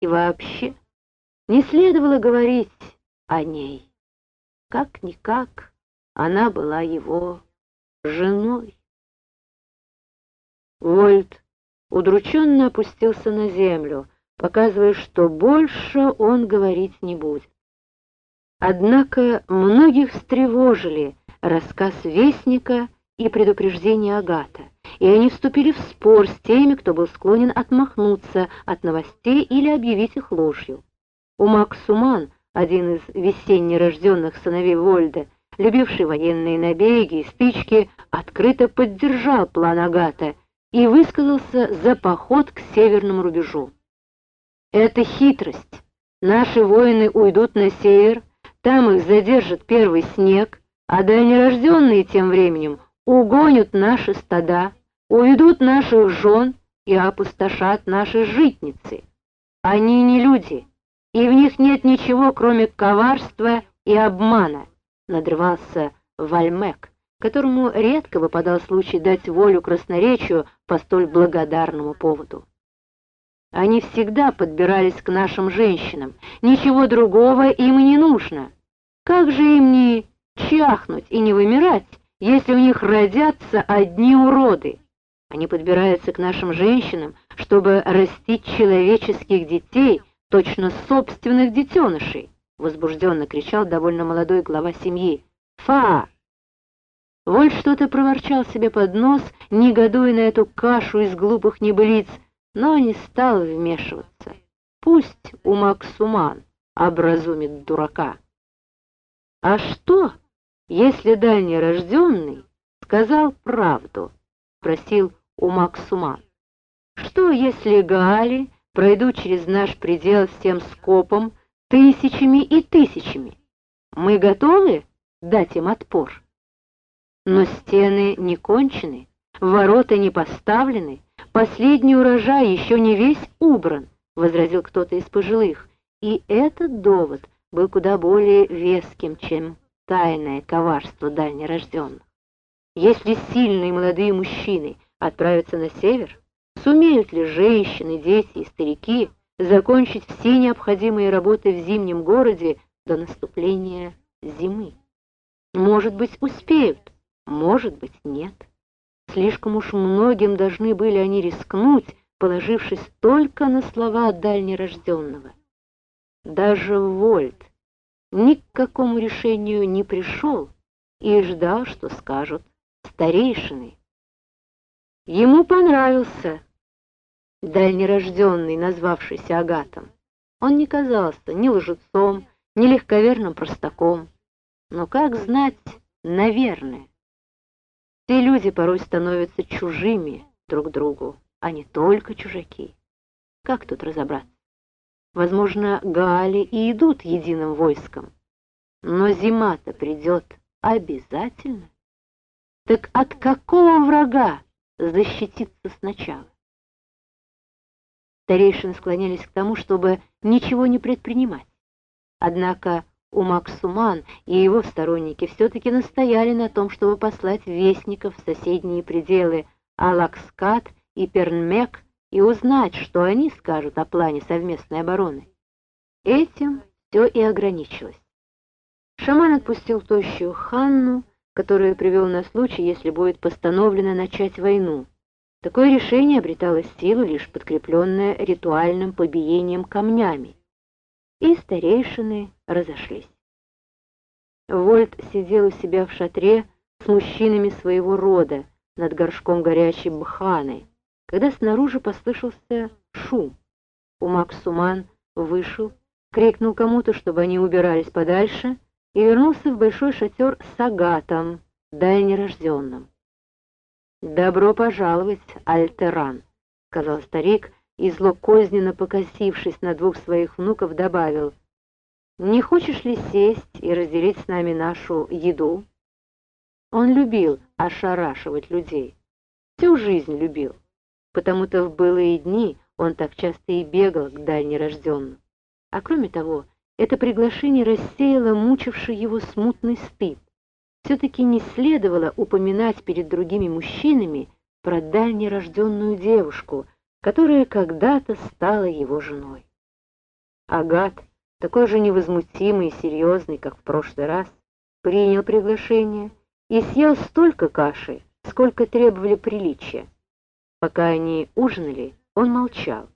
И вообще не следовало говорить о ней. Как-никак она была его женой. Вольт удрученно опустился на землю, показывая, что больше он говорить не будет. Однако многих встревожили рассказ Вестника и предупреждение Агата, и они вступили в спор с теми, кто был склонен отмахнуться от новостей или объявить их ложью. У Максуман, один из весенне рожденных сыновей Вольда, любивший военные набеги и стычки, открыто поддержал план Агата и высказался за поход к северному рубежу. Это хитрость. Наши воины уйдут на север, там их задержит первый снег, а дальнерожденные тем временем угонят наши стада, уведут наших жен и опустошат наши житницы. Они не люди, и в них нет ничего, кроме коварства и обмана, надрывался Вальмек, которому редко выпадал случай дать волю красноречию по столь благодарному поводу. Они всегда подбирались к нашим женщинам, ничего другого им и не нужно. Как же им не чахнуть и не вымирать, если у них родятся одни уроды? Они подбираются к нашим женщинам, чтобы растить человеческих детей, точно собственных детенышей, возбужденно кричал довольно молодой глава семьи. Фа! Воль что-то проворчал себе под нос, негодуя на эту кашу из глупых небылиц, но не стал вмешиваться. Пусть у Максуман образумит дурака. А что, если дальнерожденный сказал правду? Спросил у Максуман. Что, если Гали пройдут через наш предел с тем скопом тысячами и тысячами? Мы готовы дать им отпор? Но стены не кончены, ворота не поставлены, последний урожай еще не весь убран, — возразил кто-то из пожилых, и этот довод был куда более веским, чем тайное коварство дальнерожденных. Если сильные молодые мужчины отправятся на север, сумеют ли женщины, дети и старики закончить все необходимые работы в зимнем городе до наступления зимы? Может быть, успеют, может быть, нет. Слишком уж многим должны были они рискнуть, положившись только на слова дальнерожденного. Даже Вольт ни к какому решению не пришел и ждал, что скажут старейшины. Ему понравился дальнерожденный, назвавшийся Агатом. Он не казался ни лжецом, ни легковерным простаком. Но как знать, наверное. Все люди порой становятся чужими друг другу, а не только чужаки. Как тут разобраться? Возможно, Гаали и идут единым войском. Но зима-то придет обязательно. Так от какого врага защититься сначала? Старейшины склонялись к тому, чтобы ничего не предпринимать. Однако у Максуман и его сторонники все-таки настояли на том, чтобы послать вестников в соседние пределы Алакскат и Пернмек и узнать, что они скажут о плане совместной обороны. Этим все и ограничилось. Шаман отпустил тощую Ханну, которую привел на случай, если будет постановлено начать войну. Такое решение обретало силу, лишь подкрепленное ритуальным побиением камнями и старейшины разошлись. Вольт сидел у себя в шатре с мужчинами своего рода над горшком горячей бханы, когда снаружи послышался шум. Умак Суман вышел, крикнул кому-то, чтобы они убирались подальше, и вернулся в большой шатер с агатом, дальнерожденным. «Добро пожаловать, Альтеран», — сказал старик, и злокозненно покосившись на двух своих внуков, добавил, «Не хочешь ли сесть и разделить с нами нашу еду?» Он любил ошарашивать людей, всю жизнь любил, потому-то в былые дни он так часто и бегал к дальнерожденным. А кроме того, это приглашение рассеяло мучивший его смутный стыд. Все-таки не следовало упоминать перед другими мужчинами про дальнерожденную девушку — которая когда-то стала его женой. Агат, такой же невозмутимый и серьезный, как в прошлый раз, принял приглашение и съел столько каши, сколько требовали приличия. Пока они ужинали, он молчал.